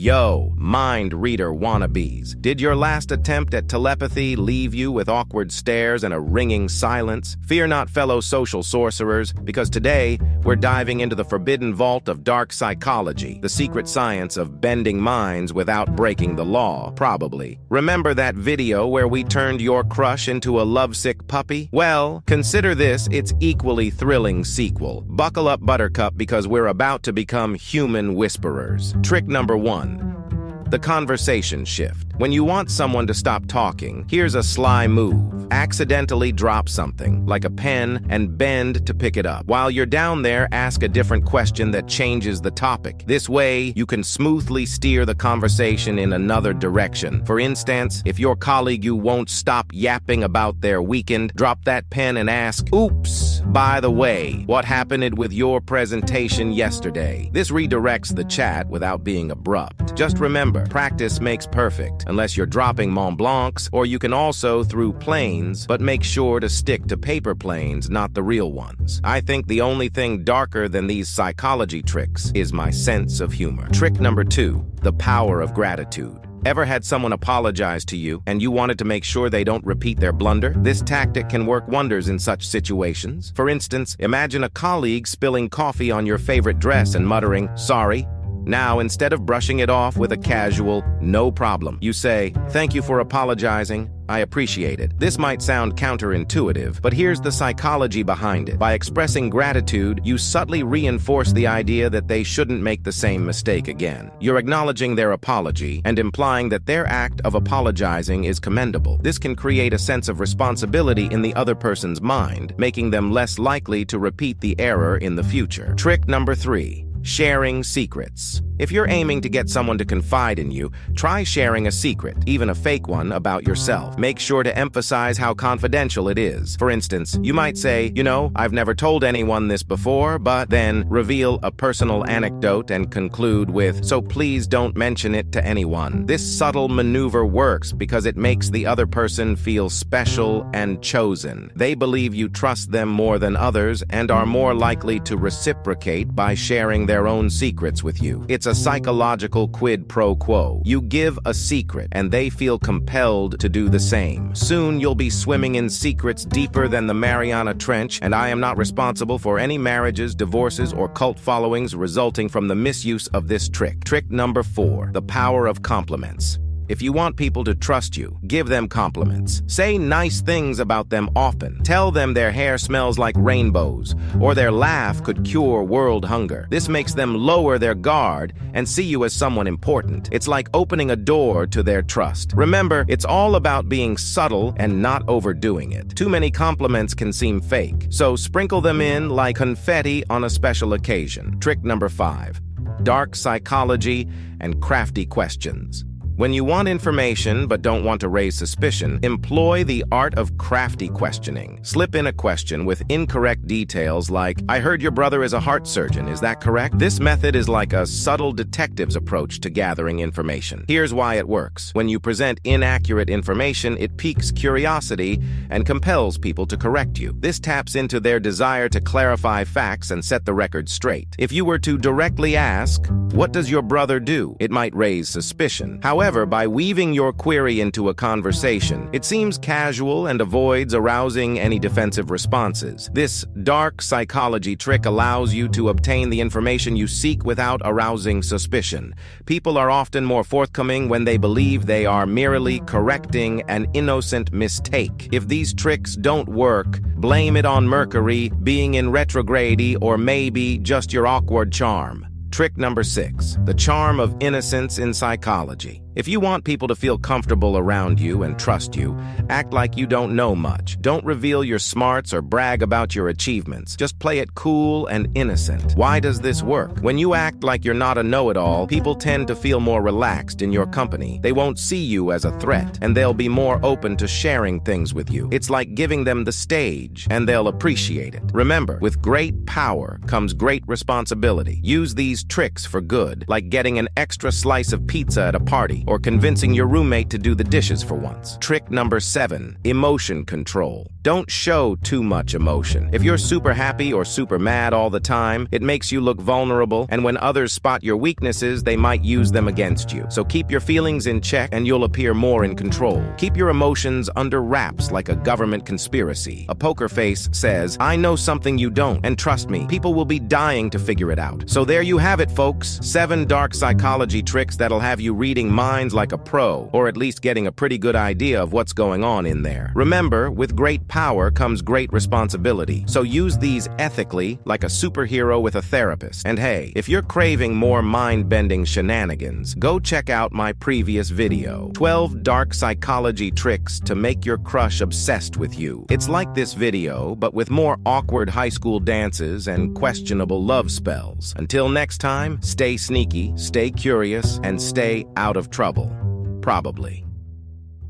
Yo, mind reader wannabes. Did your last attempt at telepathy leave you with awkward stares and a ringing silence? Fear not, fellow social sorcerers, because today we're diving into the forbidden vault of dark psychology, the secret science of bending minds without breaking the law, probably. Remember that video where we turned your crush into a lovesick puppy? Well, consider this its equally thrilling sequel. Buckle up, Buttercup, because we're about to become human whisperers. Trick number one. an The conversation shift. When you want someone to stop talking, here's a sly move. Accidentally drop something, like a pen, and bend to pick it up. While you're down there, ask a different question that changes the topic. This way, you can smoothly steer the conversation in another direction. For instance, if your colleague you won't stop yapping about their weekend, drop that pen and ask, Oops, by the way, what happened with your presentation yesterday? This redirects the chat without being abrupt. Just remember, practice makes perfect unless you're dropping Mont Blancs, or you can also through planes, but make sure to stick to paper planes, not the real ones. I think the only thing darker than these psychology tricks is my sense of humor. Trick number two, the power of gratitude. Ever had someone apologize to you and you wanted to make sure they don't repeat their blunder? This tactic can work wonders in such situations. For instance, imagine a colleague spilling coffee on your favorite dress and muttering, sorry, now, instead of brushing it off with a casual, no problem, you say, thank you for apologizing, I appreciate it. This might sound counterintuitive, but here's the psychology behind it. By expressing gratitude, you subtly reinforce the idea that they shouldn't make the same mistake again. You're acknowledging their apology and implying that their act of apologizing is commendable. This can create a sense of responsibility in the other person's mind, making them less likely to repeat the error in the future. Trick number three Sharing secrets. If you're aiming to get someone to confide in you, try sharing a secret, even a fake one, about yourself. Make sure to emphasize how confidential it is. For instance, you might say, you know, I've never told anyone this before, but then reveal a personal anecdote and conclude with, so please don't mention it to anyone. This subtle maneuver works because it makes the other person feel special and chosen. They believe you trust them more than others and are more likely to reciprocate by sharing their own secrets with you. It's a psychological quid pro quo. You give a secret, and they feel compelled to do the same. Soon you'll be swimming in secrets deeper than the Mariana Trench, and I am not responsible for any marriages, divorces, or cult followings resulting from the misuse of this trick. Trick number four, the power of compliments. If you want people to trust you, give them compliments. Say nice things about them often. Tell them their hair smells like rainbows, or their laugh could cure world hunger. This makes them lower their guard and see you as someone important. It's like opening a door to their trust. Remember, it's all about being subtle and not overdoing it. Too many compliments can seem fake, so sprinkle them in like confetti on a special occasion. Trick number five dark psychology and crafty questions. When you want information but don't want to raise suspicion, employ the art of crafty questioning. Slip in a question with incorrect details like, I heard your brother is a heart surgeon, is that correct? This method is like a subtle detective's approach to gathering information. Here's why it works. When you present inaccurate information, it piques curiosity and compels people to correct you. This taps into their desire to clarify facts and set the record straight. If you were to directly ask, what does your brother do? It might raise suspicion. However, However, by weaving your query into a conversation, it seems casual and avoids arousing any defensive responses. This dark psychology trick allows you to obtain the information you seek without arousing suspicion. People are often more forthcoming when they believe they are merely correcting an innocent mistake. If these tricks don't work, blame it on Mercury, being in retrograde, or maybe just your awkward charm. Trick number six, the charm of innocence in psychology. If you want people to feel comfortable around you and trust you, act like you don't know much. Don't reveal your smarts or brag about your achievements. Just play it cool and innocent. Why does this work? When you act like you're not a know-it-all, people tend to feel more relaxed in your company. They won't see you as a threat, and they'll be more open to sharing things with you. It's like giving them the stage, and they'll appreciate it. Remember, with great power comes great responsibility. Use these tricks for good, like getting an extra slice of pizza at a party or convincing your roommate to do the dishes for once. Trick number seven, emotion control. Don't show too much emotion. If you're super happy or super mad all the time, it makes you look vulnerable, and when others spot your weaknesses, they might use them against you. So keep your feelings in check and you'll appear more in control. Keep your emotions under wraps like a government conspiracy. A poker face says, I know something you don't, and trust me, people will be dying to figure it out. So there you have it, folks. Seven dark psychology tricks that'll have you reading minds like a pro, or at least getting a pretty good idea of what's going on in there. Remember, with great power comes great responsibility, so use these ethically like a superhero with a therapist. And hey, if you're craving more mind-bending shenanigans, go check out my previous video, 12 Dark Psychology Tricks to Make Your Crush Obsessed with You. It's like this video, but with more awkward high school dances and questionable love spells. Until next time, stay sneaky, stay curious, and stay out of trouble. Probably.